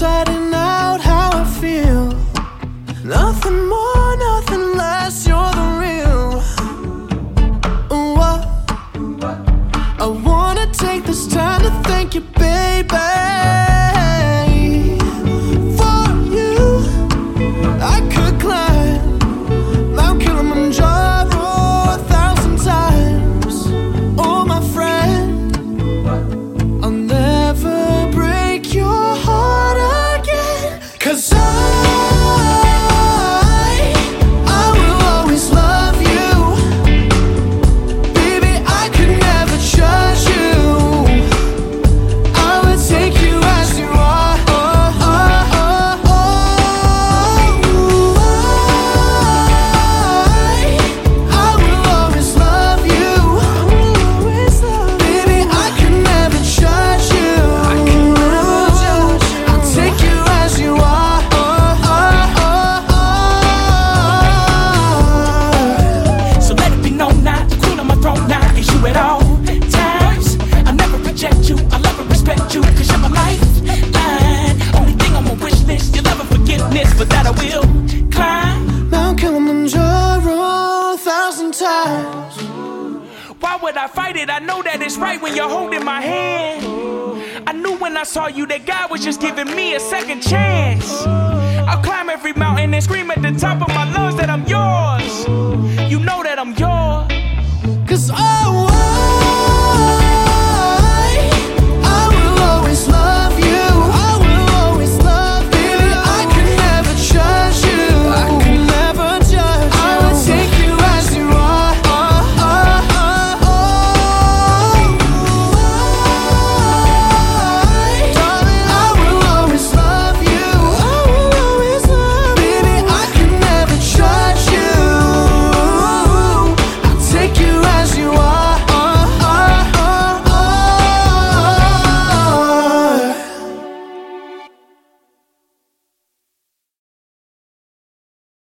deciding out how I feel. Nothing Why would I fight it? I know that it's right when you're holding my hand. I knew when I saw you that God was just giving me a second chance. I'll climb every mountain and scream at the top of my lungs that I'm yours. You know that I'm yours. Cause I